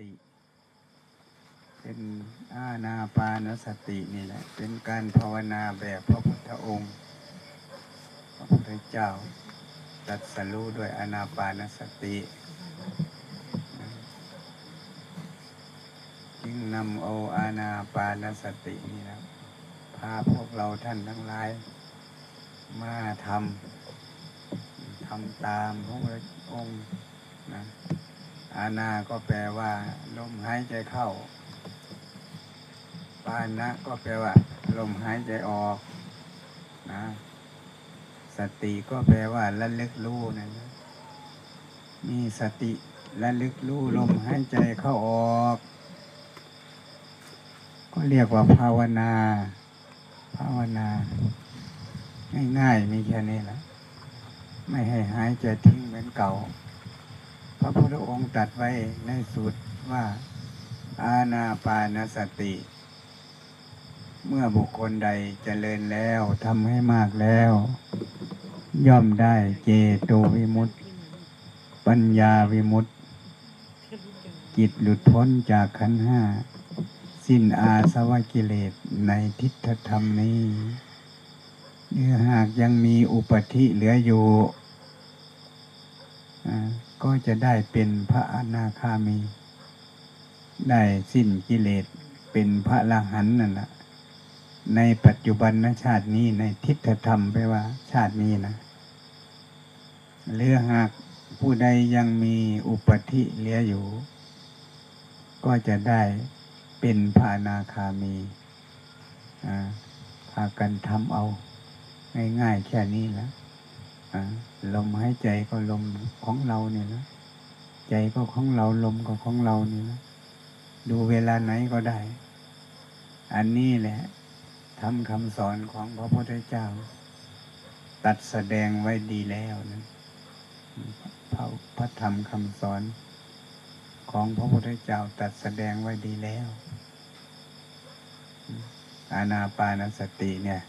ติ เป็นอาณาปานสตินี่แหละ เป็นการภาวนาแบบพระพุทธองค์ พระพุทธเจ้าตัดสรู้ด้วยอาณาปานสติจึงนำเอาอาณาปานสตินี่นะพาพวกเราท่านทั้งหลาย มาทำทำตามพระองค์นะ อาณาก็แปลว่าลมหายใจเข้า ปานะก็แปลว่าลมหายใจออกนะสติก็แปลว่าระลึกรู้นะนะมีสติระลึกรู้ลมหายใจเข้าออก ก็เรียกว่าภาวนา ภาวนา ง่ายๆมีแค่นี้แหละไม่ให้หายใจทิ้งเหมือนเก่า พระพุทธองค์ตัดไว้ในสูตรว่า อาณาปานสติ เมื่อบุคคลใดเจริญแล้วทำให้มากแล้ว ย่อมได้เจโตวิมุตติ ปัญญาวิมุตติจิตหลุดพ้นจากขันห้า สิ้นอาสวะกิเลสในทิฏฐธรรมนี้เนื้อหากยังมีอุปธิเหลืออยู่อ่า ก็จะได้เป็นพระอนาคามี ได้สิ้นกิเลสเป็นพระอรหันนั่นแหละในปัจจุบันนะชาตินี้ในทิฏฐธรรมไปว่า ชาตินี้นะหรือหากผู้ใดยังมีอุปธิเหลืออยู่ ก็จะได้เป็นพระอนาคามีอ่าพากันทำเอา ง่ายๆแค่นี้นะอ่า ลมหายใจก็ลมของเราเนี่ยนะใจก็ของเราลมก็ของเราเนี่ยนะดูเวลาไหนก็ได้ อันนี้แหละทำคำสอนของพระพุทธเจ้า ตัดแสดงไว้ดีแล้วนะพระพระธรรมคำสอน ของพระพุทธเจ้าตัดแสดงไว้ดีแล้ว อาณาปานสติเนี่ย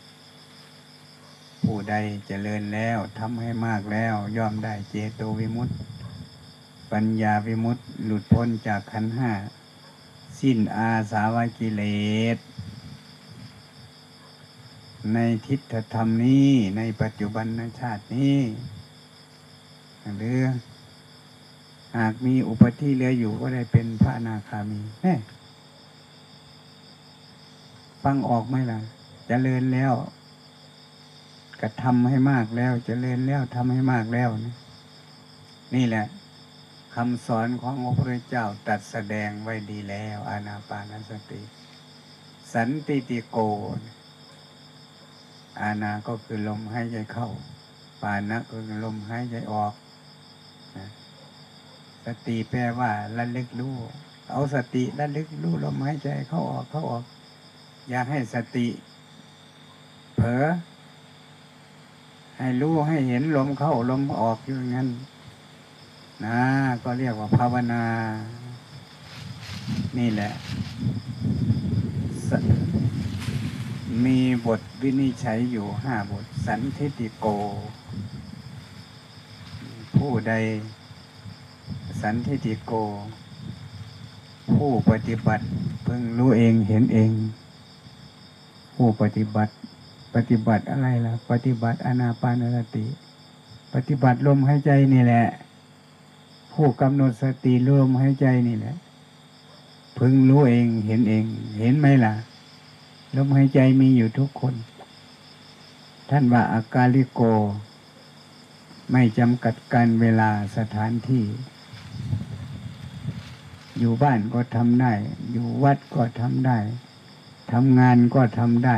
ผู้ใดเจริญแล้วทำให้มากแล้วย่อมได้เจโตวิมุตติ ปัญญาวิมุตติหลุดพ้นจากขันห้า สิ้นอาสาวะกิเลส ในทิฏฐธรรมนี้ในปัจจุบันชาตินี้ หรือหากมีอุปธิเหลืออยู่ก็ได้เป็นพระนาคามีแน่ฟังออกไหมล่ะจเจริญแล้ว กระทำให้มากแล้วจเจริญแล้วทำให้มากแล้วนะนี่แหละคำสอนของพระพุทธเจ้าตัดแสดงไว้ดีแล้วอานาปานสติ สันติติโก อานาก็คือลมหายใจเข้า ปานะก็คือลมหายใจออกสติแปลว่าระลึกรู้เอาสติระลึกรู้ลมหายใจเข้าออกเข้าออก อย่าให้สติ เผลอ ให้รู้ให้เห็นลมเข้าลมออกอยู่างนั้นนะก็เรียกว่าภาวนา นี่แหละ มีบทวินิจฉัยอยู่ห้าบท สันทิติโก ผู้ใด สันทิติโก ผู้ปฏิบัติเพิ่งรู้เองเห็นเอง ผู้ปฏิบัติ ปฏิบัติอะไรล่ะ ปฏิบัติอนาปานสติ ปฏิบัติลมหายใจนี่แหละ ผู้กำหนดสติลมหายใจนี่แหละ พึงรู้เองเห็นเอง เห็นไหมล่ะ ลมหายใจมีอยู่ทุกคน ท่านว่าอากาลิโก ไม่จำกัดการเวลาสถานที่ อยู่บ้านก็ทำได้ อยู่วัดก็ทำได้ทำงานก็ทำได้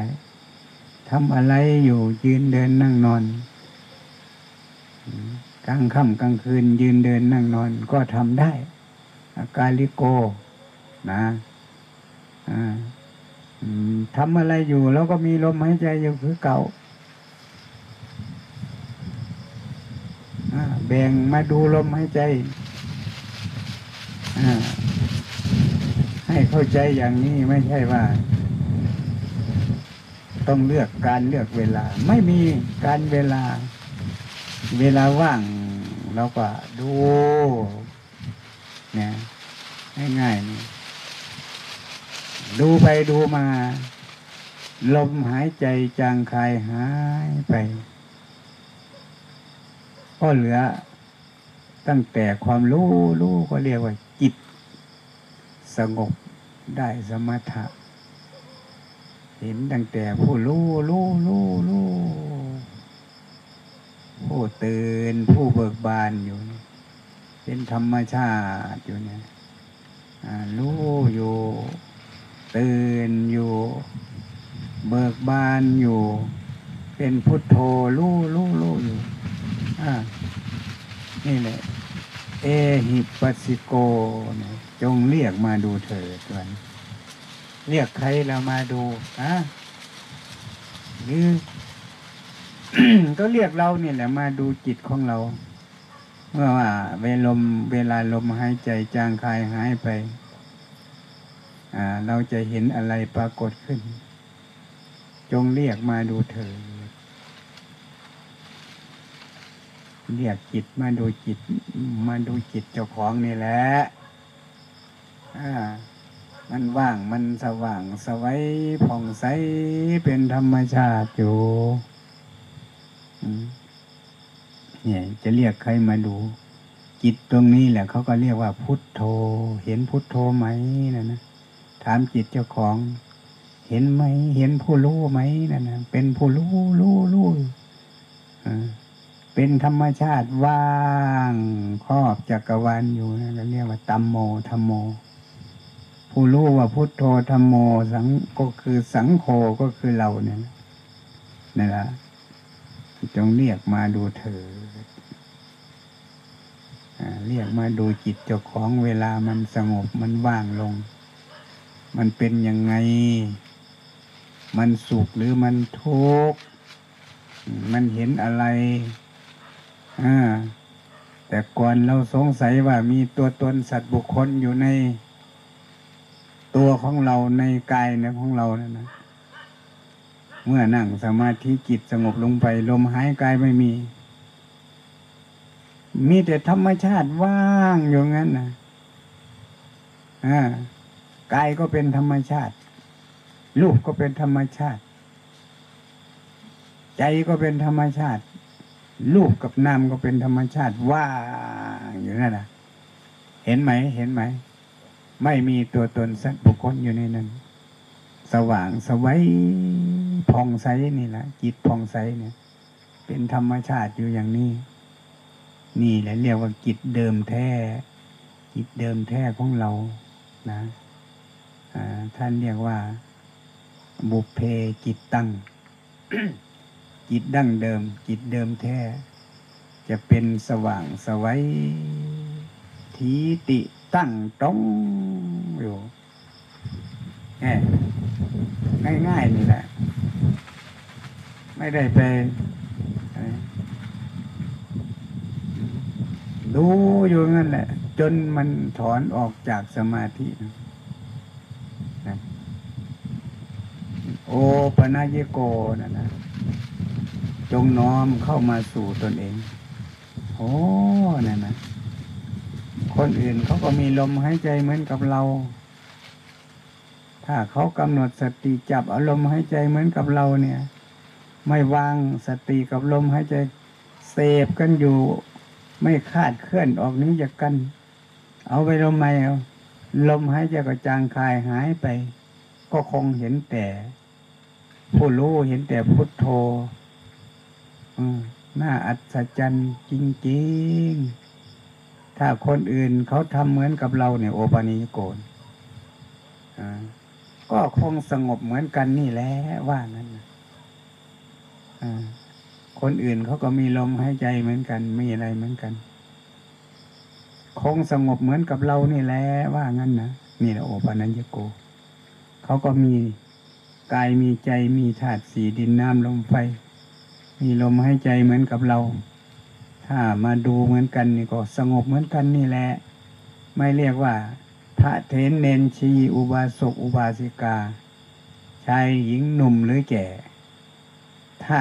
ทำอะไรอยู่ยืนเดินนั่งนอนกลางค่ำกลางคืน ยืนเดินนั่งนอน ก็ทำได้ อากาลิโก นะทำอะไรอยู่ แล้วก็มีลมหายใจอยู่คือเก่าแบ่งมาดูลมหายใจให้เข้าใจอย่างนี้ไม่ใช่ว่า ต้องเลือกการเลือกเวลา ไม่มีการเวลา เวลาว่างเราก็ดูเนี่ยง่ายๆนี่ดูไปดูมา ลมหายใจจางคายหายไปก็เหลือ ตั้งแต่ความรู้รู้ก็เรียกว่าจิต สงบได้สมถะ เห็นตั้งแต่ผู้รู้รู้รู้รู้ผู้ตื่นผู้เบิกบานอยู่ เป็นธรรมชาติอยู่เนี่ยอ่ารู้อยู่ตื่นอยู่ เบิกบานอยู่ เป็นพุทโธรู้รู้รู้อยู่นี่แหละ เอหิปัสสิโก จงเรียกมาดูเถิดวัน เรียกใครเรามาดูฮะหรือก็เรียกเราเนี่ยแหละมาดูจิตของเราเมื่อว่าเวลมเวลาลมหายใจจางคายหายไป อ่า เราจะเห็นอะไรปรากฏขึ้น จงเรียกมาดูเถิดเรียกจิตมาดูจิต มาดูจิตเจ้าของนี่แหละอ่า มันว่างมันสว่างสวัยผ่องใสเป็นธรรมชาติอยู่เนี่ย จะเรียกใครมาดู จิตตรงนี้แหละเขาก็เรียกว่าพุทโธ เห็นพุทโธไหมนะนะถามจิตเจ้าของ เห็นไหม เห็นผู้รู้ไหมนะนะเป็นผู้รู้รู้รู้อ่าเป็นธรรมชาติว่างครอบจักรวาลอยู่นะเราเรียกว่าตัมโมธรรมโม ผู้รู้ว่าพุทโธธรรมโมสังก็คือสังโฆก็คือเราเนี่ยนี่แหละจงเรียกมาดูเถิดอ่าเรียกมาดูจิตเจ้าของเวลามันสงบมันว่างลง มันเป็นยังไง มันสุขหรือมันทุกข์มันเห็นอะไรอ่าแต่ก่อนเราสงสัยว่ามีตัวตนสัตว์บุคคลอยู่ใน ตัวของเราในกายในของเรานะนะเมื่อนั่งสมาธิจิตสงบลงไป ลมหายกายไม่มี มีแต่ธรรมชาติว่างอยู่งั้นนะอ่ากายก็เป็นธรรมชาติ รูปก็เป็นธรรมชาติ ใจก็เป็นธรรมชาติ รูปกับนามก็เป็นธรรมชาติว่างอยู่นั่นนะเห็นไหมเห็นไหม ไม่มีตัวตนสัตว์บุคคลอยู่ในนั้น สว่างสวัยผ่องใสนี่แหละจิตผ่องใสเนี่ย เป็นธรรมชาติอยู่อย่างนี้ นี่แหละเรียกว่าจิตเดิมแท้ จิตเดิมแท้ของเรานะท่านเรียกว่า บุพเพจิตตั้ง จิตดั้งเดิม จิตเดิมแท้ จะเป็นสว่างสวัยทีติ ตั้งตรงอยู่แง่ง่ายๆนี่แหละ ไม่ได้ไปอะไรดูอยู่งั้นแหละ จนมันถอนออกจากสมาธินะโอปนายโกนะนะ จงน้อมเข้ามาสู่ตนเอง โอ้นั่นนะ คนอื่นเขาก็มีลมหายใจเหมือนกับเรา ถ้าเขากำหนดสติจับอารมณ์หายใจเหมือนกับเราเนี่ย ไม่วางสติกับลมหายใจเสพกันอยู่ ไม่คาดเคลื่อนออกนี้จากกัน เอาไปลมไม่เอาลมหายใจก็จางคายหายไป ก็คงเห็นแต่ผู้รู้เห็นแต่พุทโธอืมน่าอัศจรรย์จริงๆ ถ้าคนอื่นเขาทำเหมือนกับเราเนี่ยโอปานิโกนก็คงสงบเหมือนกันนี่แหละว่างั้นนะอ่าคนอื่นเขาก็มีลมหายใจเหมือนกัน มีอะไรเหมือนกัน คงสงบเหมือนกับเรานี่แหละว่างั้นนะนี่แหละโอปานัญญโกเขาก็มีกายมีใจมีธาตุสีดินน้ำลมไฟ มีลมหายใจเหมือนกับเรา ถ้ามาดูเหมือนกันนี่ก็สงบเหมือนกันนี่แหละ ไม่เรียกว่าพระเทนเนนชีอุบาสกอุบาสิกา ชายหญิงหนุ่มหรือแก่ ถ้า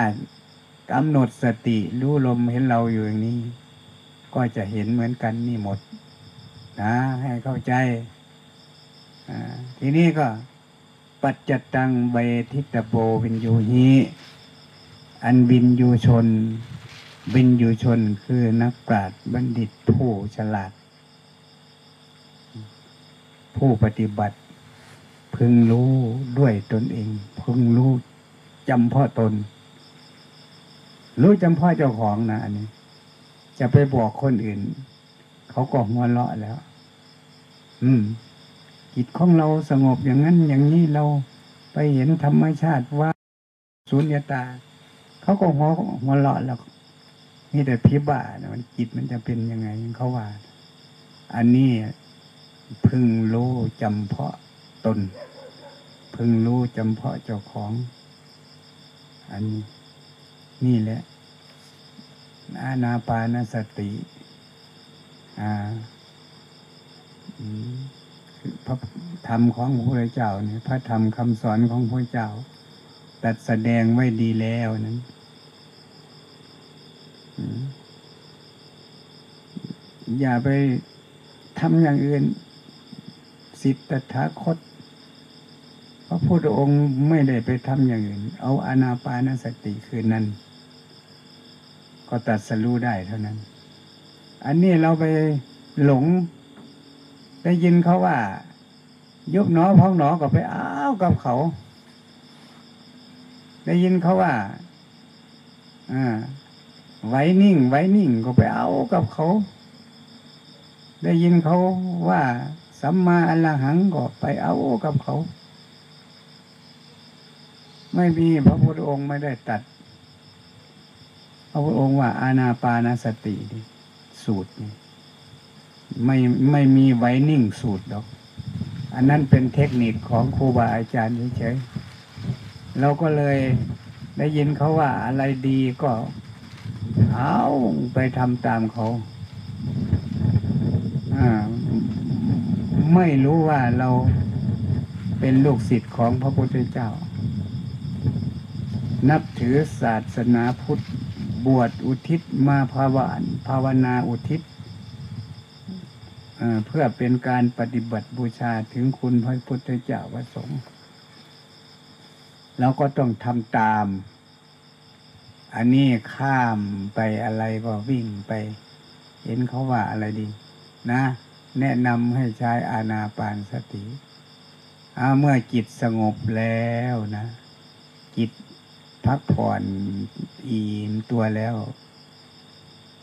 กำหนดสติรู้ลมเห็นเราอยู่อย่างนี้ ก็จะเห็นเหมือนกันนี่หมด นะให้เข้าใจ ทีนี้ก็ปัจจตังเบทิตโบวินยูฮีอันวินยูชน วินยูชนคือนักปราชญ์บัณฑิตผู้ฉลาด ผู้ปฏิบัติ พึงรู้ด้วยตนเอง พึงรู้จำเพาะตน รู้จำเพาะเจ้าของนะอันนี้ จะไปบอกคนอื่น เขาก็หัวเราะแล้ว อืม จิตของเราสงบอย่างนั้น อย่างนี้เราไปเห็นธรรมชาติว่าสุญญตา เขาก็หัวหัวเราะแล้ว นี่แต่พิบ่านะมันจิตมันจะเป็นยังไงเขาว่า อันนี้พึงรู้จำเพาะตน พึงรู้จำเพาะเจ้าของ อันนี้นี่แหละอานาปานสติอ่าพระธรรมของพระพุทธเจ้าเนี่ยพระธรรมคำสอนของพระเจ้าตัดแสดงไว้ดีแล้วนั้น อย่าไปทำอย่างอื่น สิทธถาคต พระพุทธองค์ไม่ได้ไปทำอย่างอื่น เอาอนาปานสติคืนนั้น ก็ตัดสรู้ได้เท่านั้น อันนี้เราไปหลง ได้ยินเขาว่า ยุบหนอพองหนอก็ไปอ้าวกับเขา ได้ยินเขาว่า อ่า ไว้นิ่ง ไว้นิ่งก็ไปเอากับเขา ได้ยินเขาว่าสัมมาอรหังก็ไปเอากับเขา ไม่มีพระพุทธองค์ไม่ได้ตัด พระพุทธองค์ว่า อานาปานาสติสูตรนี่ไม่ไม่มีไว้นิ่งสูตรดอก อันนั้นเป็นเทคนิคของครูบาอาจารย์เฉยๆเราก็เลยได้ยินเขาว่าอะไรดีก็ เอาไปทำตามเขาไม่รู้ว่าเราเป็นลูกศิษย์ของพระพุทธเจ้า นับถือศาสนาพุทธบวชอุทิศมาภาวานภาวนาอุทิศเอ่อเพื่อเป็นการปฏิบัติบูชาถึงคุณพระพุทธเจ้าพระสงฆ์เราก็ต้องทำตาม อันนี้ข้ามไปอะไรก็วิ่งไป เห็นเขาว่าอะไรดี นะ แนะนำให้ใช้อาณาปานสติเมื่อจิตสงบแล้วนะ จิตพักผ่อนอิ่มตัวแล้ว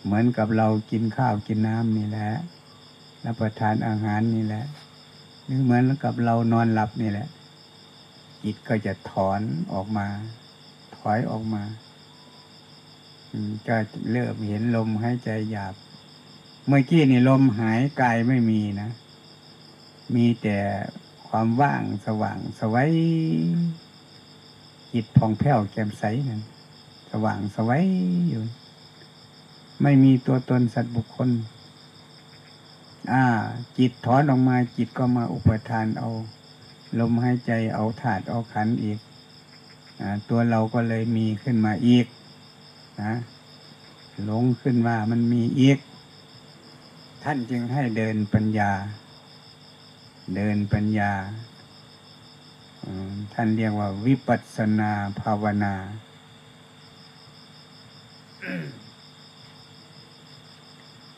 เหมือนกับเรากินข้าวกินน้ำนี่แหละรับประทานอาหารนี่แหละหรือเหมือนกับเรานอนหลับนี่แหละ จิตก็จะถอนออกมา ถอยออกมา ก็เริ่มเห็นลมหายใจหยาบ เมื่อกี้นี่ลมหายกายไม่มีนะ มีแต่ความว่างสว่าง สวัยจิตผ่องแผ้วแจ่มใสนั่นสว่างสวัยอยู่ ไม่มีตัวตนสัตว์บุคคล อ่า จิตถอนออกมาจิตก็มาอุปทานเอา ลมหายใจเอาถาดเอาขันอีก อ่า ตัวเราก็เลยมีขึ้นมาอีก นะหลงขึ้นว่ามันมีอีก ท่านจึงให้เดินปัญญา เดินปัญญา ท่านเรียกว่าวิปัสสนาภาวนา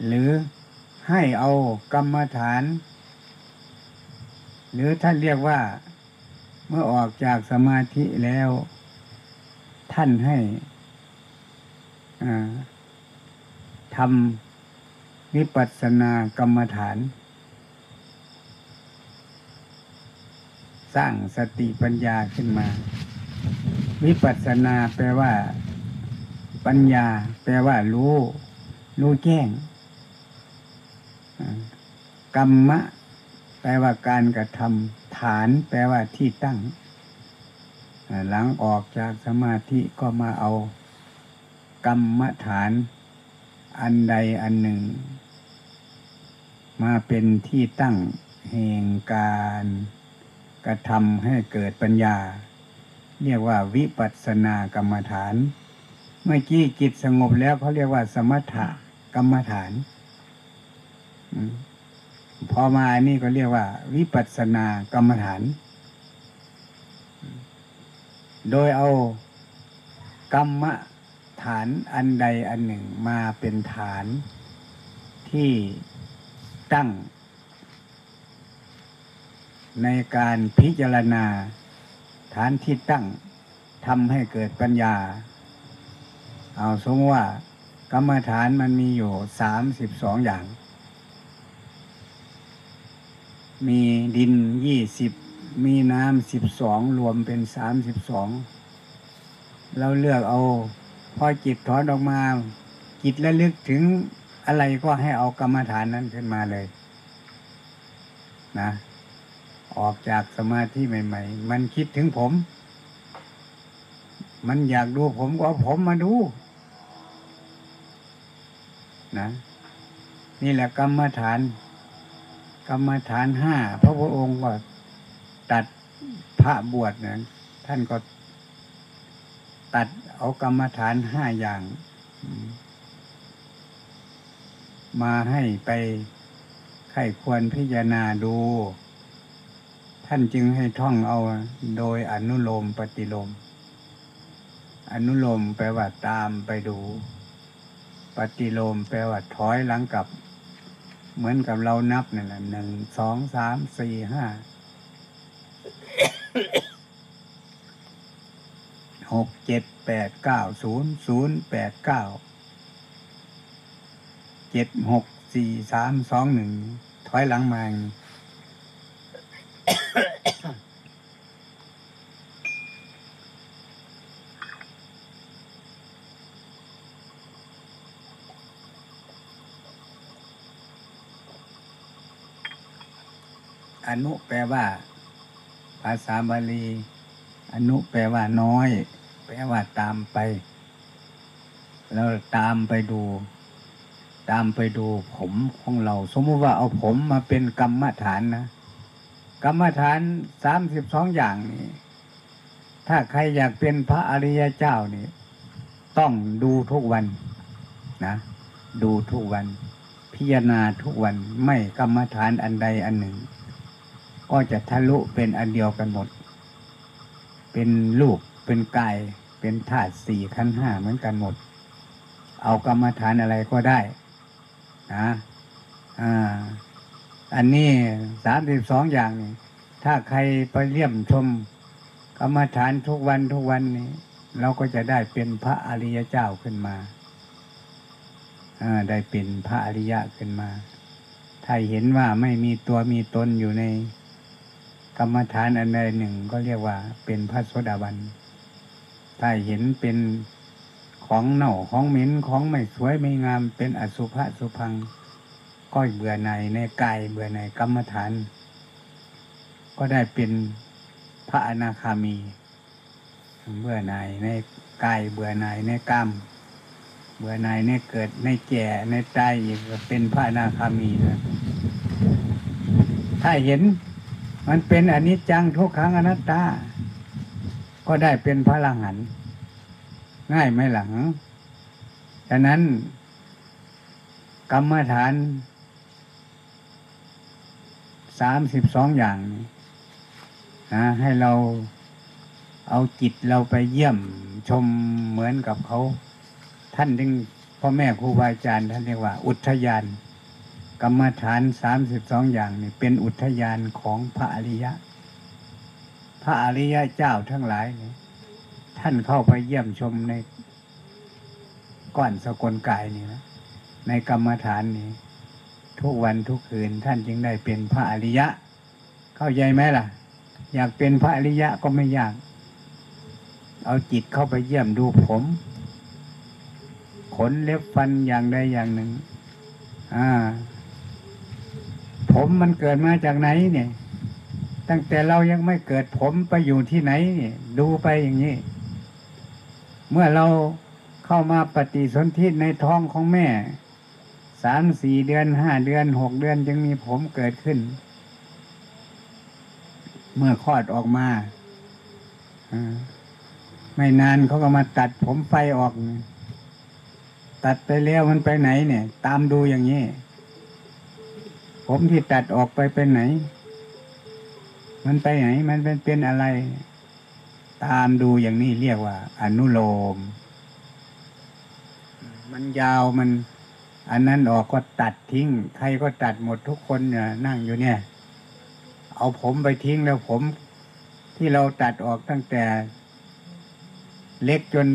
หรือให้เอากรรมฐาน หรือท่านเรียกว่าเมื่อออกจากสมาธิแล้ว ท่านให้ ทำวิปัสสนากรรมฐาน สร้างสติปัญญาขึ้นมา วิปัสสนาแปลว่า ปัญญา แปลว่า รู้ รู้แจ้งกรรมะ แปลว่าการกระทำฐาน แปลว่าที่ตั้ง หลังออกจากสมาธิก็มาเอา กรรมฐาน อันใดอันหนึ่ง มาเป็นที่ตั้งแห่งการกระทำให้เกิดปัญญา เรียกว่าวิปัสสนากรรมฐาน เมื่อกี้จิตสงบแล้วเขาเรียกว่า สมถะกรรมฐานพอมาอันนี้ก็เรียกว่า วิปัสสนากรรมฐาน โดยเอากรรมะ ฐานอันใดอันหนึ่งมาเป็นฐานที่ตั้ง ในการพิจารณา ฐานที่ตั้งทำให้เกิดปัญญา เอาสมมติว่ากรรมฐานมันมีอยู่สามสิบสองอย่าง มีดินยี่สิบมีน้ำสิบสองรวมเป็นสามสิบสองเราเลือกเอา พอจิตถอนออกมา จิตระลึกถึงอะไรก็ให้เอากรรมฐานนั้นขึ้นมาเลย นะ ออกจากสมาธิใหม่ ๆ มันคิดถึงผม มันอยากดูผมก็เอาผมมาดู นะ นี่แหละกรรมฐาน กรรมฐานห้าพระพุทธองค์ก็ตัดพระบวชนะท่านก็ตัด เอากรรมฐานห้าอย่าง มาให้ไปไข้ควรพิจารณาดู ท่านจึงให้ท่องเอาโดยอนุโลมปฏิโลม อนุโลมแปลว่าตามไปดู ปฏิโลมแปลว่าถอยหลังกลับ เหมือนกับเรานับนั่แหละหนึ่งสองสามสี่ห้าหกเจ็ด แปดเก้าศูนย์ศูนย์แปดเก้าเจ็ดหกสี่สามสองหนึ่งถอยหลังมาอานุแปลว่า ภาษาบาลี อนุแปลว่าน้อย ลว่าตามไป เราตามไปดู ตามไปดูผมของเรา สมมติว่าเอาผมมาเป็นกรรมฐานนะกรรมฐานสามสิบสองอย่างนี้ ถ้าใครอยากเป็นพระอริยเจ้านี่ ต้องดูทุกวันนะ ดูทุกวัน พิจารณาทุกวันไม่กรรมฐานอันใดอันหนึ่ง ก็จะทะลุเป็นอันเดียวกันหมด เป็นลูกเป็นกาย เป็นธาตุสี่ขั้นห้าเหมือนกันหมด เอากรรมฐานอะไรก็ได้นะอ่าอันนี้สามสิบสองอย่างนี่ถ้าใครไปเลี่ยมชมกรรมฐานทุกวันทุกวันนี้ เราก็จะได้เป็นพระอริยเจ้าขึ้นมาอ่าได้เป็นพระอริยะขึ้นมา ถ้าเห็นว่าไม่มีตัวมีตนอยู่ในกรรมฐานอันใดหนึ่งก็เรียกว่าเป็นพระโสดาบัน ถ้าเห็นเป็นของเน่าของเหม็นของไม่สวยไม่งามเป็นอสุภะสุพัง ก็เบื่อในในกายเบื่อในกรรมฐาน ก็ได้เป็นพระอนาคามี เบื่อในในกายเบื่อในในกรรมเบื่อในในเกิดในแก่ในตายอีกก็เป็นพระอนาคามีนะถ้าเห็นมันเป็นอนิจจังทุกขังอนัตตา ก็ได้เป็นพระอรหันง่ายไหมหลังฉะนั้น กรรมฐานสามสิบสองอย่างนี้นะให้เราเอาจิตเราไปเยี่ยมชมเหมือนกับเขา ท่านจึงพ่อแม่ครูบาอาจารย์ท่านเรียกว่า อุทยาน กรรมฐานสามสิบสองอย่างนี่เป็นอุทยานของพระอริยะ พระอริยะเจ้าทั้งหลายนี่ท่านเข้าไปเยี่ยมชมในก้อนสกลกายนี่นะในกรรมฐานนี้ ทุกวันทุกคืนท่านจึงได้เป็นพระอริยะ เข้าใจไหมล่ะ อยากเป็นพระอริยะก็ไม่ยาก เอาจิตเข้าไปเยี่ยมดูผม ขนเล็บฟันอย่างใดอย่างหนึ่ง อ่า ผมมันเกิดมาจากไหนเนี่ย ตั้งแต่เรายังไม่เกิดผมไปอยู่ที่ไหนดูไปอย่างนี้ เมื่อเราเข้ามาปฏิสนธิในท้องของแม่สามสี่เดือนห้าเดือนหกเดือนจึงมีผมเกิดขึ้น เมื่อคลอดออกมาไม่นานเขาก็มาตัดผมไฟออก ตัดไปแล้วมันไปไหนเนี่ย ตามดูอย่างนี้ผผมที่ตัดออกไปเป็นไหน มันไปไหน มันเป็นเป็นอะไร ตามดูอย่างนี้เรียกว่า อนุโลม มันยาวมัน อันนั้นออกก็ตัดทิ้ง ใครก็ตัดหมดทุกคนเนี่ยนั่งอยู่เนี่ย เอาผมไปทิ้งแล้วผม ที่เราตัดออกตั้งแต่ เล็กจน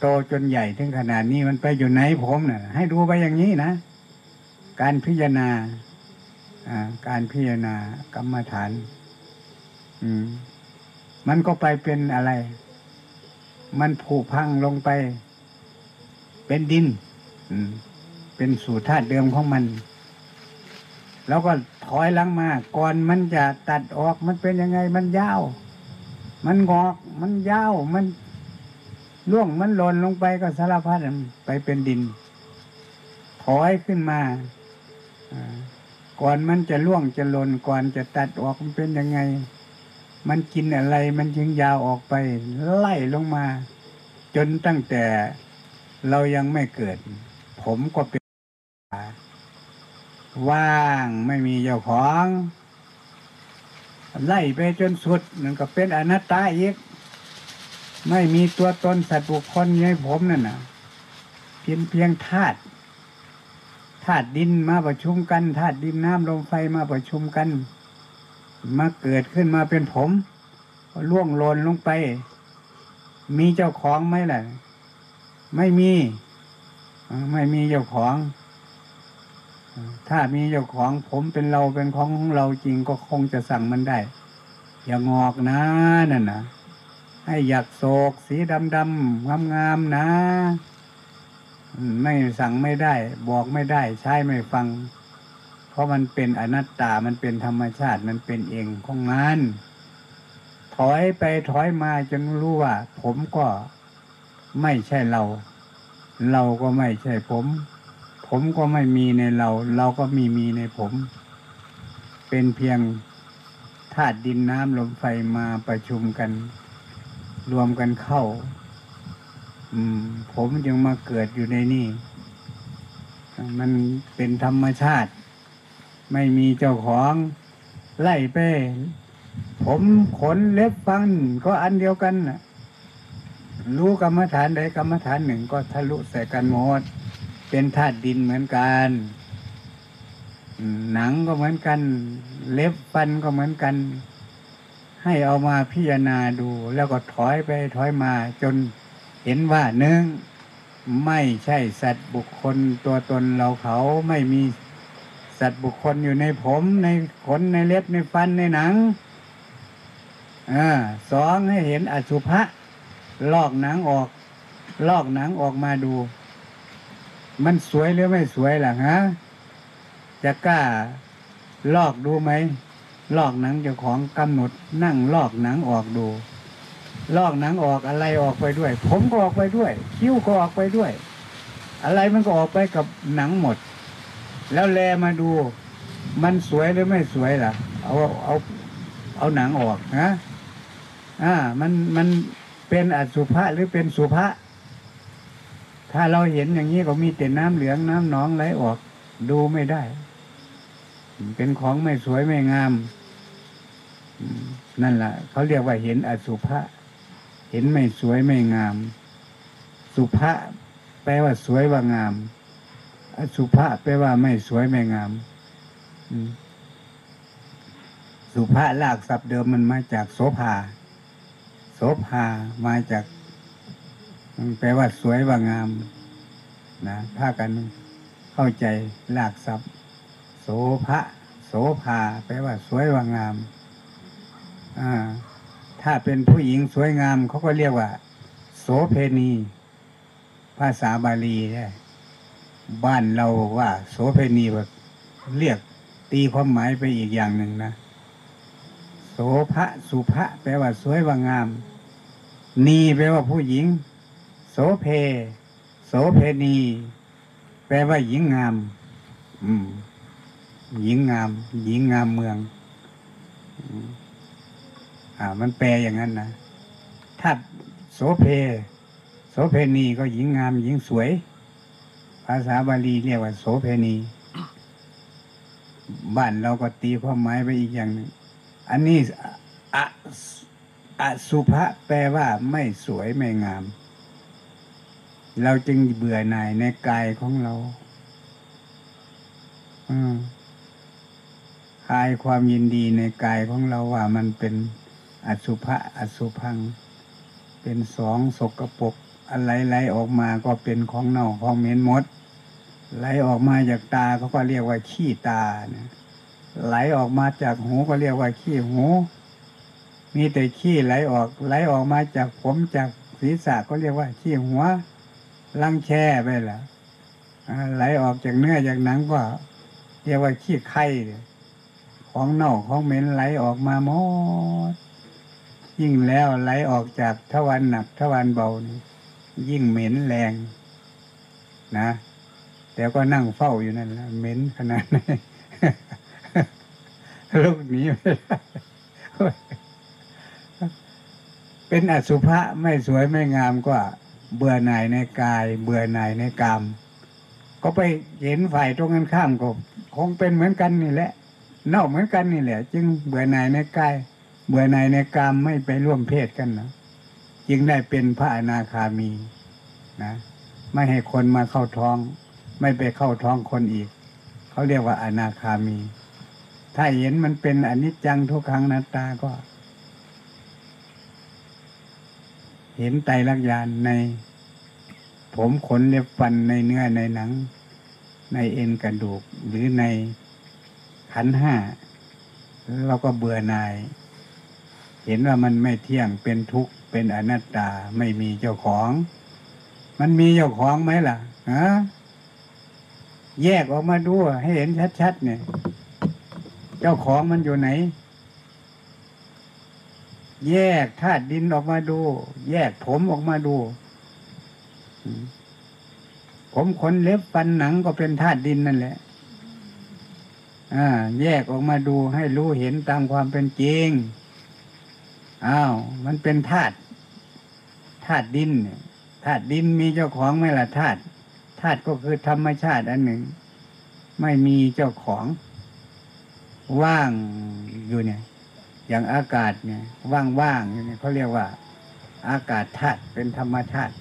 โตจนใหญ่ถึงขนาดนี้มันไปอยู่ไหนผมน่ะ ให้ดูไปอย่างนี้นะ การพิจารณา การพิจารณากรรมฐาน อืม มันก็ไปเป็นอะไร มันผุพังลงไป เป็นดิน อืม เป็นสู่ธาตุเดิมของมัน แล้วก็ถอยหลังมา ก่อนมันจะตัดออกมันเป็นยังไง มันยาว มันงอก มันยาว มันล่วงมันหล่นลงไปก็สารพัดไปเป็นดิน ถอยขึ้นมาอ่า ก่อนมันจะล่วงจะหล่นก่อนจะตัดออกมันเป็นยังไง มันกินอะไรมันจึงยาวออกไปไล่ลงมา จนตั้งแต่เรายังไม่เกิด ผมก็เป็นว่างไม่มีเจ้าของไล่ไปจนสุดนั่นก็เป็นอนัตตาอีก ไม่มีตัวตนสัตว์บุคคลในผมนั่นน่ะเพียงเพียงธาตุ ธาตุดินมาประชุมกันธาตุดินน้ำลมไฟมาประชุมกัน มาเกิดขึ้นมาเป็นผมล่วงโลนลงไป มีเจ้าของไหมล่ะ ไม่มี ไม่มีเจ้าของ ถ้ามีเจ้าของ ผมเป็นเราเป็นของของเราจริงก็คงจะสั่งมันได้ อย่างอกนะนั่นนะให้อยากโศกสีดำดำงามงามๆนะ ไม่สั่งไม่ได้ บอกไม่ได้ ใช้ไม่ฟัง เพราะมันเป็นอนัตตามันเป็นธรรมชาติมันเป็นเองของมันถอยไปถอยมาจนรู้ว่า ผมก็ไม่ใช่เรา เราก็ไม่ใช่ผม ผมก็ไม่มีในเรา เราก็มีมีในผม เป็นเพียงธาตุดินน้ำลมไฟมาประชุมกัน รวมกันเข้า ผมยังมาเกิดอยู่ในนี่ มันเป็นธรรมชาติ ไม่มีเจ้าของไล่ไป ผมขนเล็บฟันก็อันเดียวกันน่ะรู้กรรมฐานใดกรรมฐานหนึ่งก็ทะลุใส่กันหมด เป็นธาตุดินเหมือนกัน หนังก็เหมือนกัน เล็บฟันก็เหมือนกัน ให้เอามาพิจารณาดู แล้วก็ถอยไปถอยมาจน เห็นว่าหนึ่งไม่ใช่สัตว์บุคคลตัวตนเราเขาไม่มีสัตว์บุคคลอยู่ในผมในขนในเล็บในฟันในหนังอ่าสองให้เห็นอสุภะลอกหนังออก ลอกหนังออกมาดู มันสวยหรือไม่สวยล่ะฮะจะกล้าลอกดูไหมลอกหนังเจ้าของกำหนดนั่งลอกหนังออกดู ลอกหนังออกอะไรออกไปด้วย ผมก็ออกไปด้วย คิ้วก็ออกไปด้วย อะไรมันก็ออกไปกับหนังหมด แล้วแลมาดู มันสวยหรือไม่สวยล่ะ เอาเอาเอาหนังออกนะอ่า มันมันเป็นอสุภะหรือเป็นสุภะถ้าเราเห็นอย่างนี้ก็มีแต่น้ำเหลืองน้ำหนองไหลออก ดูไม่ได้ เป็นของไม่สวยไม่งามนั่นแหละเขาเรียกว่าเห็นอสุภะ เห็นไม่สวยไม่งาม สุภะแปลว่าสวยว่างาม อสุภะแปลว่าไม่สวยไม่งามสุภะลากศัพท์เดิมมันมาจากโสภา โสภามาจาก มันแปลว่าสวยว่างาม นะถ้ากันเข้าใจลากศัพท์ โสภะโสภาแปลว่าสวยว่างาม อ่า ถ้าเป็นผู้หญิงสวยงามเขาก็เรียกว่า โสเพณี ภาษาบาลีเนี่ยบ้านเราว่า โสเพณีแบบเรียกตีความหมายไปอีกอย่างหนึ่งนะ โสภะสุภะแปลว่าสวยว่างาม นีแปลว่าผู้หญิง โสเพ โสเพณี แปลว่าหญิงงาม อืม หญิงงาม หญิงงามเมือง อืม อ่า มันแปลอย่างนั้นนะถ้าโสเพ โสเพณีก็หญิงงามหญิงสวย ภาษาบาลีเรียกว่า โสเพณีบ้านเราก็ตีความหมายไปอีกอย่างหนึ่งอันนี้ออะสุภะแปลว่าไม่สวยไม่งาม เราจึงเบื่อหน่ายในกายของเราอืมคลายความยินดีในกายของเราว่ามันเป็น อสุภะอสุพัง เป็นสองสกปรกอะไรไหลออกมาก็เป็นของเน่าของเหม็นมด ไหลออกมาจากตาเขาก็เรียกว่าขี้ตานะไหลออกมาจากหูก็เรียกว่าขี้หู มีแต่ขี้ไหลออกไหลออกมาจากผมจากศีรษะก็เรียกว่าขี้หัวลังแช่ไปละไหลออกจากเนื้อจากหนังก็เรียกว่าขี้ไข่ของเน่าของเหม็นไหลออกมาหมด ยิ่งแล้วไหลออกจากทวารหนักทวารเบานี่ยิ่งเหม็นแรง นะแต่ก็นั่งเฝ้าอยู่นั่นแหละเหม็นขนาดไหนลูกหนีไม่ได้เป็นอสุภะไม่สวยไม่งามก็ เบื่อหน่ายในกาย เบื่อหน่ายในกาม ก็ไปเห็นฝ่ายตรงกันข้ามก็คงเป็นเหมือนกันนี่แหละเน่าเหมือนกันนี่แหละ จึงเบื่อหน่ายในกาย เบื่อหน่ายในกามไม่ไปร่วมเพศกันนะจึงได้เป็นพระอนาคามีนะไม่ให้คนมาเข้าท้อง ไม่ไปเข้าท้องคนอีก เขาเรียกว่าอนาคามี ถ้าเห็นมันเป็นอนิจจังทุกครั้งนาตาก็ เห็นไตรลักษณ์ญาณใน ผมขนเล็บฟันในเนื้อในหนัง ในเอ็นกระดูกหรือในขันห้าเราก็เบื่อหน่าย เห็นว่ามันไม่เที่ยงเป็นทุกข์เป็นอนัตตาไม่มีเจ้าของ มันมีเจ้าของไหมล่ะฮะแยกออกมาดูให้เห็นชัดๆเนี่ย เจ้าของมันอยู่ไหน แยกธาตุดินออกมาดู แยกผมออกมาดู ผมขนเล็บฟันหนังก็เป็นธาตุดินนั่นแหละอ่า แยกออกมาดูให้รู้เห็นตามความเป็นจริง อ้าว มันเป็นธาตุธาตุดินธาตุดินมีเจ้าของไหมล่ะธาตุธาตุก็คือธรรมชาติอันหนึ่ง ไม่มีเจ้าของ ว่างอยู่เนี่ย อย่างอากาศเนี่ย ว่างๆอยู่เนี่ยเขาเรียกว่า อากาศธาตุเป็นธรรมชาติ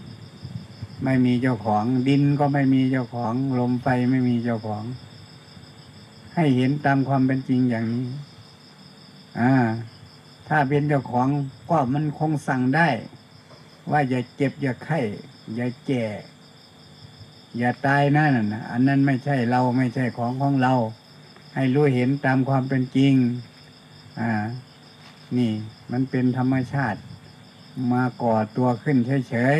ไม่มีเจ้าของดินก็ไม่มีเจ้าของลมไฟไม่มีเจ้าของ ให้เห็นตามความเป็นจริงอย่างนี้ อ่า ถ้าเป็นเจ้าของก็มันคงสั่งได้ ว่าอย่าเจ็บอย่าไข้ อย่าแก่ อย่าตายนั่นนะอันนั้นไม่ใช่เราไม่ใช่ของของเรา ให้รู้เห็นตามความเป็นจริง อ่า นี่มันเป็นธรรมชาติ มาก่อตัวขึ้นเฉย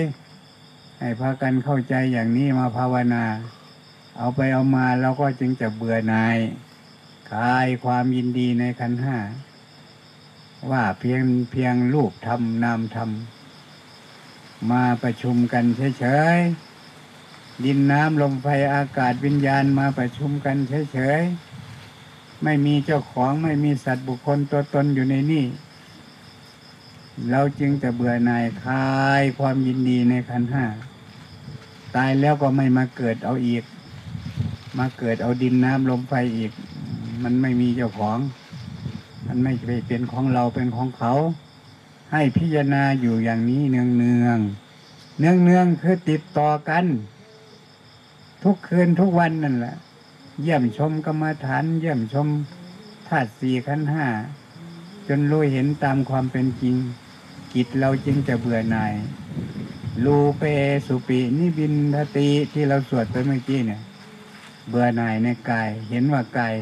ๆให้พากันเข้าใจอย่างนี้มาภาวนา เอาไปเอามาเราก็จึงจะเบื่อหน่ายคลายความยินดีในขันห้า ว่าเพียงเพียงรูปธรรมนามธรรม มาประชุมกันเฉยๆ ดินน้ำลมไฟอากาศวิญญาณมาประชุมกันเฉยๆ ไม่มีเจ้าของไม่มีสัตว์บุคคลตัวตนอยู่ในนี่ เราจึงจะเบื่อหน่ายคลายความยินดีในขันห้า ตายแล้วก็ไม่มาเกิดเอาอีก มาเกิดเอาดินน้ำลมไฟอีก มันไม่มีเจ้าของ มันไม่ไปเป็นของเราเป็นของเขา ให้พิจารณาอยู่อย่างนี้เนืองเนืองเนืองเนืองๆคือติดต่อกัน ทุกคืนทุกวันนั่นแหละ เยี่ยมชมกรรมฐาน เยี่ยมชมธาตุสี่ขันห้าจนรู้เห็นตามความเป็นจริง กิจเราจึงจะเบื่อหน่ายรูเปสุปินิบินทติที่เราสวดไปเมื่อกี้เนี่ย เบื่อหน่ายในกาย เห็นว่ากาย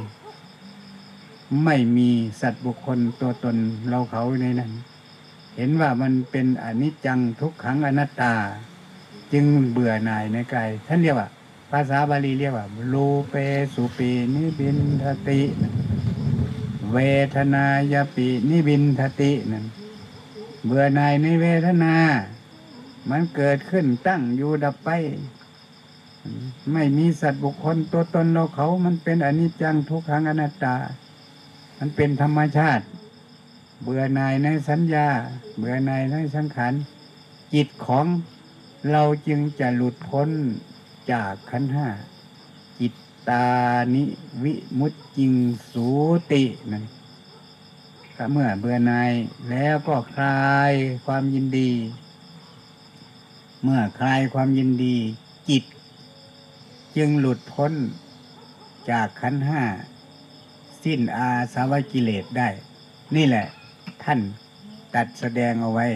ไม่มีสัตว์บุคคลตัวตนเราเขาในนั้น เห็นว่ามันเป็นอนิจจังทุกขังอนัตตา จึงเบื่อหน่ายในกายท่านเรียกว่า ภาษาบาลีเรียกว่ารูเปสุปีนิบินทติ เวทนายปินิบินทตินั่นเบื่อหน่ายในเวทนา มันเกิดขึ้นตั้งอยู่ดับไป ไม่มีสัตว์บุคคลตัวตนเราเขา มันเป็นอนิจจังทุกขังอนัตตา มันเป็นธรรมชาติ เบื่อหน่ายในสัญญา เบื่อหน่ายในสังขารจิตของเราจึงจะหลุดพ้นจากขันห้าจิตตานิวิมุตจิงสูตินั่นเมื่อเบื่อหน่ายแล้วก็คลายความยินดี เมื่อคลายความยินดี จิต จึงหลุดพ้นจากขันห้า สิ้นอาสาวกิเลสได้ นี่แหละ ท่านตัดแสดงเอาไว้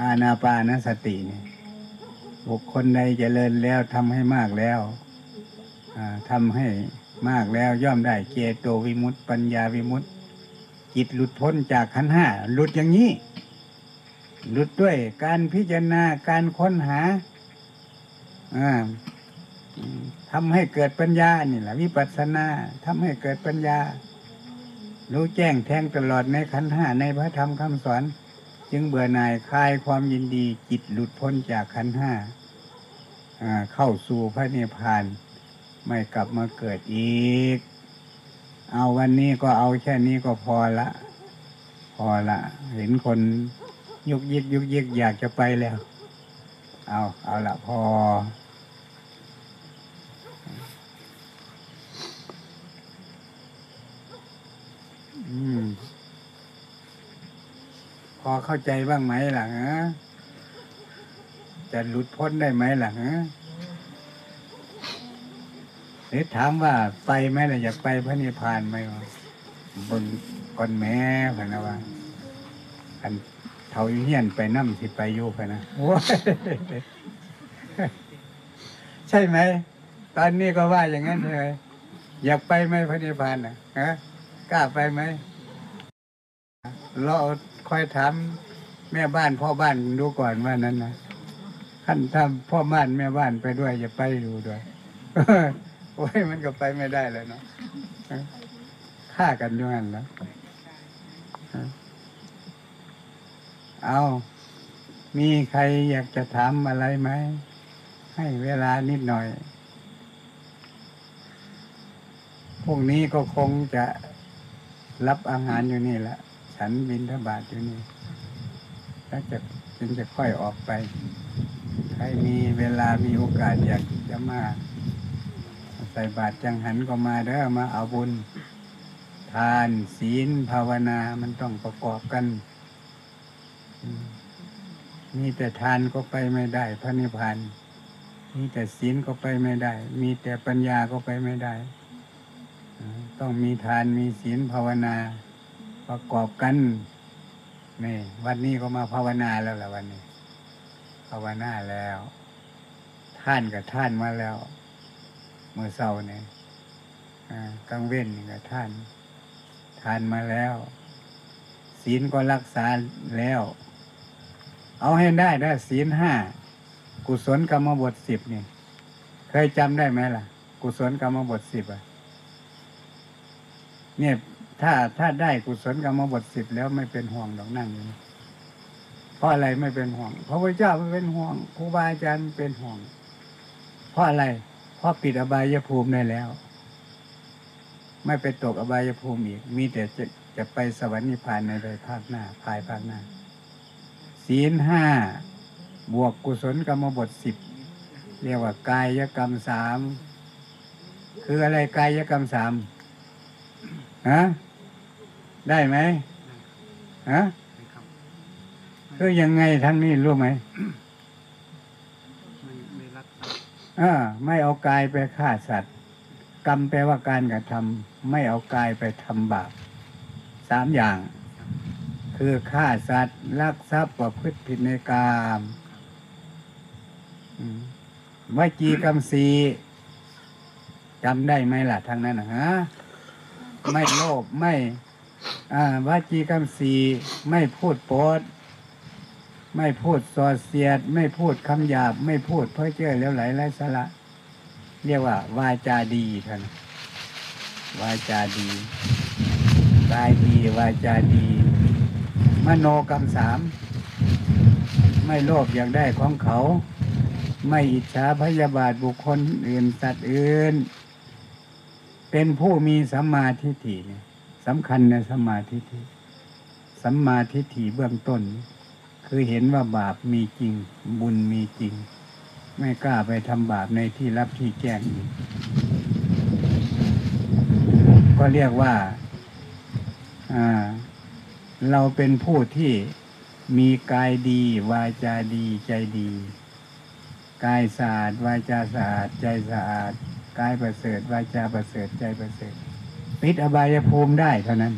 อาณาปานสติเนี่ยบุคคลใดเจริญแล้วทำให้มากแล้วทำให้มากแล้วย่อมได้เจโตวิมุตติ ปัญญาวิมุตติ จิตหลุดพ้นจากขันห้าหลุดอย่างนี้ หลุดด้วยการพิจารณาการค้นหา อ่าอืมทำให้เกิดปัญญานี่แหละวิปัสสนาทำให้เกิดปัญญา รู้แจ้งแทงตลอดในขันห้าในพระธรรมคำสอน จึงเบื่อหน่ายคลายความยินดีจิตหลุดพ้นจากขันห้าอ่าเข้าสู่พระนิพพานไม่กลับมาเกิดอีก เอาวันนี้ก็เอาแค่นี้ก็พอละ พอละ เห็นคนยุกยิกยุกยิกอยากจะไปแล้ว เอาเอาละพอ พอเข้าใจบ้างไหมหล่ะฮะจะหลุดพ้นได้ไหมหล่ะฮะหรือถามว่าไปไหมล่ะอยากไปพระนิพพานไหมวะบึงก่อนแม่พะนะว่าอันเทายู่เฮียนไปนั่มสิไปอยู่พะนะใช่ไหม ตอนนี้ก็ว่าอย่างนั้นเลยอยากไปไหมพระนิพพานนะฮะ กล้าไปไหมเราค่อยถามแม่บ้านพ่อบ้านดูก่อนว่านั้นนะขั้นทำพ่อบ้านแม่บ้านไปด้วยอย่าไปดูด้วยโอ้ยมันก็ไปไม่ได้แล้วเนาะฆ่ากันอยู่หันแล้วเอามีใครอยากจะถามอะไรไหม ให้เวลานิดหน่อยพรุ่งนี้ก็คงจะ รับอาหารอยู่นี่แหละ ฉันบินทบาทอยู่นี่แล้วจะจึงจะค่อยออกไป ใครมีเวลามีโอกาสอยากจะมา ใส่บาตรจังหันก็มาเด้อมาเอาบุญ ทานศีลภาวนามันต้องประกอบกันมีแต่ทานก็ไปไม่ได้ พระนิพพานมีแต่ศีลก็ไปไม่ได้ มีแต่ปัญญาก็ไปไม่ได้ ต้องมีทานมีศีลภาวนา ประกอบกันนี่วันนี้ก็มาภาวนาแล้วล่ะวันนี้ ภาวนาแล้ว ท่านกับท่านมาแล้ว เมื่อเช้าเนี่ยกลางเว้นกับท่าน ทานมาแล้ว ศีลก็รักษาแล้ว เอาให้ได้นะศีลห้ากุศลกรรมบทสิบนี่ เคยจำได้ไหมล่ะ กุศลกรรมบทสิบอะ เนี่ยถ้าถ้าได้กุศลกรรมบทสิบแล้วไม่เป็นห่วงดอกนั่งอยู่นี่เพราะอะไรไม่เป็นห่วงพระพระเจ้าไม่เป็นห่วงครูบาอาจารย์เป็นห่วง เพราะอะไร เพราะปิดอบายภูมิได้แล้ว ไม่ไปตกอบายภูมิอีก มีแต่จะจะไปสวรรค์นิพพานในภายภาคหน้าภายภาคหน้า ศีลห้าบวกกุศลกรรมบทสิบเรียกว่ากายกรรมสามคืออะไรกายกรรมสาม ฮะได้ไหมฮะคือยังไงทั้งนี้รู้ไหมไม่ไม่รักทรัพย์อ่าไม่เอากายไปฆ่าสัตว์ กรรมแปลว่าการกระทำไม่เอากายไปทำบาปสามอย่าง คือฆ่าสัตว์ลักทรัพย์ประพฤติผิดในกามอืมวจีกรรมสีจำได้ไหมล่ะทางนั้นน่ะฮะ ไม่โลภไม่อ่าวจีกรรมสีไม่พูดโปด ไม่พูดสอเสียด ไม่พูดคำหยาบ ไม่พูดเพ้อเจ้อแล้วไหลไร้สาระเรียกว่า วาจาดีท่านวาจาดีกายดีวาจาดี มโนกรรมสามไม่โลภอยากได้ของเขา ไม่อิจฉาพยาบาทบุคคลอื่นสัตว์อื่น เป็นผู้มีสัมมาทิฏฐิเนี่ยสำคัญในสัมมาทิฏฐิสัมมาทิฏฐิเบื้องต้น คือเห็นว่าบาปมีจริง บุญมีจริง ไม่กล้าไปทำบาปในที่รับที่แจ้งก็เรียกว่าอ่าเราเป็นผู้ที่มีกายดี วาจาดีใจดี กายสะอาดวาจาสะอาดใจสะอาด กายประเสริฐวาจาประเสริฐใจประเสริฐปิดอบายภูมิได้เท่านั้น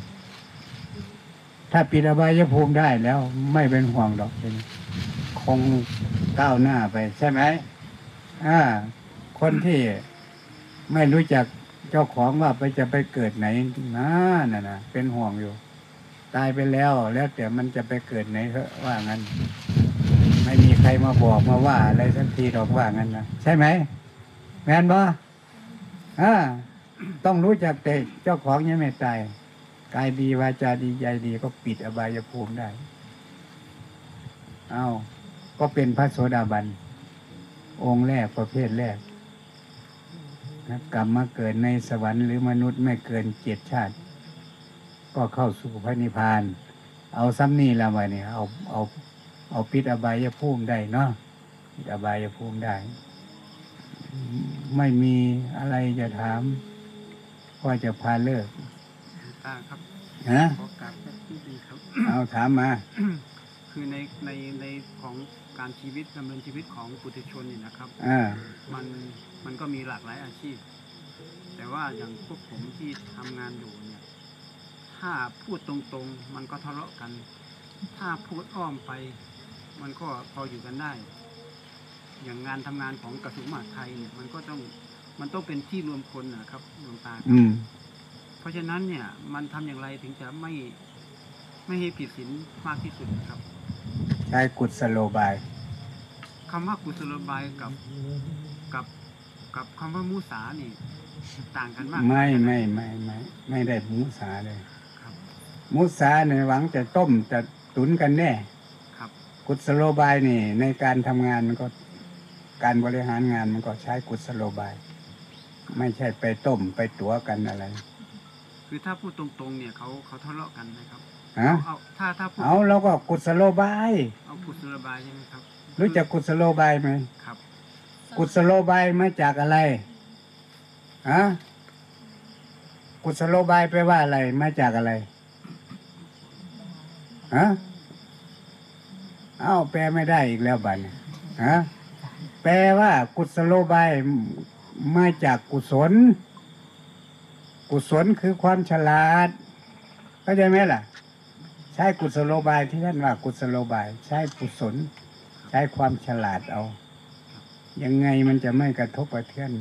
ถ้าปิดอบายภูมิได้แล้วไม่เป็นห่วงดอกเป็นคงก้าวหน้าไปใช่ไหมอ่า คนที่ไม่รู้จักเจ้าของว่าไปจะไปเกิดไหนนะน่ะนะเป็นห่วงอยู่ ตายไปแล้วแล้วแต่มันจะไปเกิดไหนเถอะว่างั้น ไม่มีใครมาบอกมาว่าอะไรสักทีหรอกว่างั้นนะใช่ไหมแมนบ่ อ่าต้องรู้จักแต่เจ้าของยังไม่ตายกายดีวาจาดีใจดีก็ปิดอบายภูมิได้ เอาก็เป็นพระโสดาบัน องค์แรกประเภทแรกนะกลับมาเกิดในสวรรค์หรือมนุษย์ไม่เกินเจ็ดชาติ ก็เข้าสู่พระนิพพาน เอาซ้ำนี่ละมาเนี่ยเอาเอาเอาปิดอบายภูมิได้เนาะปิดอบายภูมิได้ ไม่มีอะไรจะถาม ว่าจะพาเลิกตาครับฮะขอกราบแค่ที่ดีครับ เอาถามมา คือในในในของการชีวิตดำเนินชีวิตของปุถุชนเนี่ยนะครับอ่ามันมันก็มีหลากหลายอาชีพ แต่ว่าอย่างพวกผมที่ทำงานอยู่เนี่ย ถ้าพูดตรงๆ มันก็ทะเลาะกัน ถ้าพูดอ้อมไป มันก็พออยู่กันได้ อย่างงานทำงานของกระทรวงมหาดไทยเนี่ยมันก็ต้องมันต้องเป็นที่รวมคนนะครับหลวงตาอืม เพราะฉะนั้นเนี่ย มันทำอย่างไรถึงจะไม่ไม่ให้ผิดศีลมากที่สุดครับ ใช้กุศโลบายคำว่ากุศโลบายกับกับกับคำว่ามุสานี่ต่างกันมาก ไม่ไม่ไม่ไม่ไม่ได้มุสาเลยครับมุสาเนี่ยหวังจะต้มจะตุนกันแน่ ครับ กุศโลบายนี่ ในการทำงานมันก็ การบริหารงานมันก็ใช้กุศโลบาย ไม่ใช่ไปต้มไปตัวกันอะไร คือถ้าพูดตรงๆเนี่ยเขาเขาทะเลาะกันนะครับฮะเอาถ้าถ้าพูดเอาเราก็กุศโลบายเอากุศโลบายใช่ไหมครับรู้จักกุศโลบายไหมครับ กุศโลบายมาจากอะไรฮะกุศโลบายแปลว่าอะไรมาจากอะไรฮะเอ้าแปลไม่ได้อีกแล้วบัดเนี่ยฮะ แปลว่า กุศโลบายมาจากกุศล กุศลคือความฉลาดเข้าใจไหมล่ะ ใช้กุศโลบายที่ท่านว่ากุศโลบาย ใช้กุศล ใช้ความฉลาดเอา ยังไงมันจะไม่กระทบกระเทือน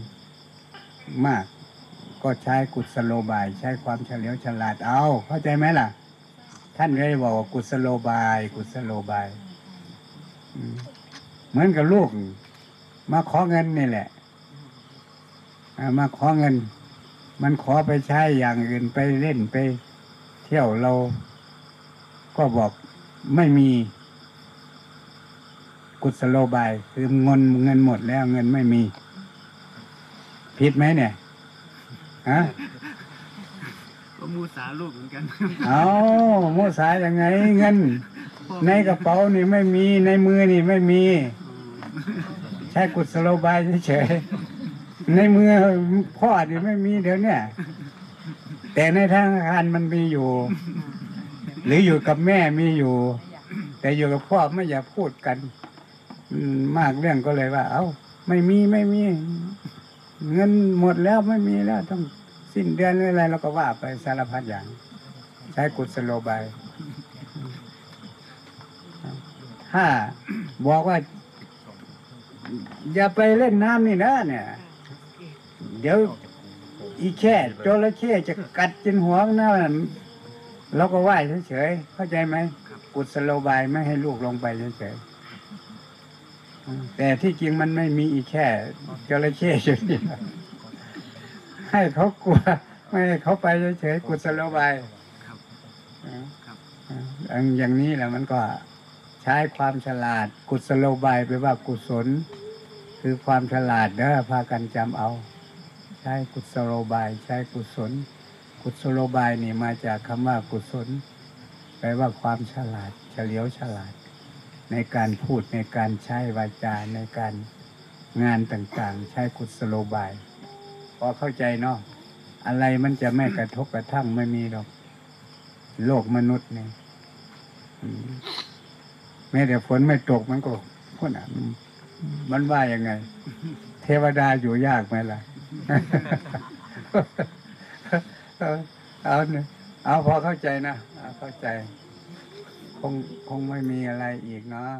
มาก ก็ใช้กุศโลบาย ใช้ความเฉลียวฉลาดเอา เข้าใจไหมล่ะ ท่านก็เลยบอกว่ากุศโลบาย กุศโลบายเหมือนกับลูก มาขอเงินนี่แหละอ่ามาขอเงิน มันขอไปใช้อย่างอื่นไปเล่นไป เที่ยวเรา ก็บอกไม่มี กุศโลบายคือเงินเงินหมดแล้วเงินไม่มี ผิดไหมเนี่ยฮะก็มุสาลูกเหมือนกัน เอาโมสายยังไง เงิน ในกระเป๋านี่ไม่มีในมือนี่ไม่มี ใช้กุศโลบายเฉยๆในเมือพ่อนี่ไม่มีเดี๋ยวเนี้แต่ในธนาคารมันมีอยู่ หรืออยู่กับแม่มีอยู่ แต่อยู่กับพ่อไม่อยากพูดกันมากเรื่องก็เลยว่า เอ้า ไม่มีไม่มี เงินหมดแล้วไม่มีแล้ว ต้องสิ้นเดือนออะไรเราก็ว่าไปสารพัดอย่าง ใช้กุศโลบายถ้าบอกว่า อย่าไปเล่นน้ำนี่นะเนี่ย เดี๋ยวอีแค่จระเข้จะกัดจินหัวหน้าเราก็ไหว้เฉยๆเข้าใจไหมกุศโลบายไม่ให้ลูกลงไปเฉยๆแต่ที่จริงมันไม่มีอีแค่จระเข้เฉยๆให้เขากลัว ไม่ให้เขาไปเฉยๆกุศโลบายครับอืมครับอันอย่างนี้แหละมันก็ใช้ความฉลาดกุศโลบายไปว่ากุศล คือความฉลาดเด้อพากันจำเอา ใช้กุศโลบาย ใช้กุศล กุศโลบายนี่มาจากคำว่ากุศลแปลว่าความฉลาดเฉลียวฉลาด ในการพูดในการใช้วาจาในการงานต่างๆ ใช้กุศโลบายพอเข้าใจเนาะอะไรมันจะไม่กระทบกระทั่งไม่มีหรอก โลกมนุษย์เนี่ยแม้แต่ฝนไม่ตกมันก็คนอะ มันว่ายังไง เทวดาอยู่ยากไหมล่ะ เอาเอาพอเข้าใจนะเเข้าใจ คงคงไม่มีอะไรอีกเนาะ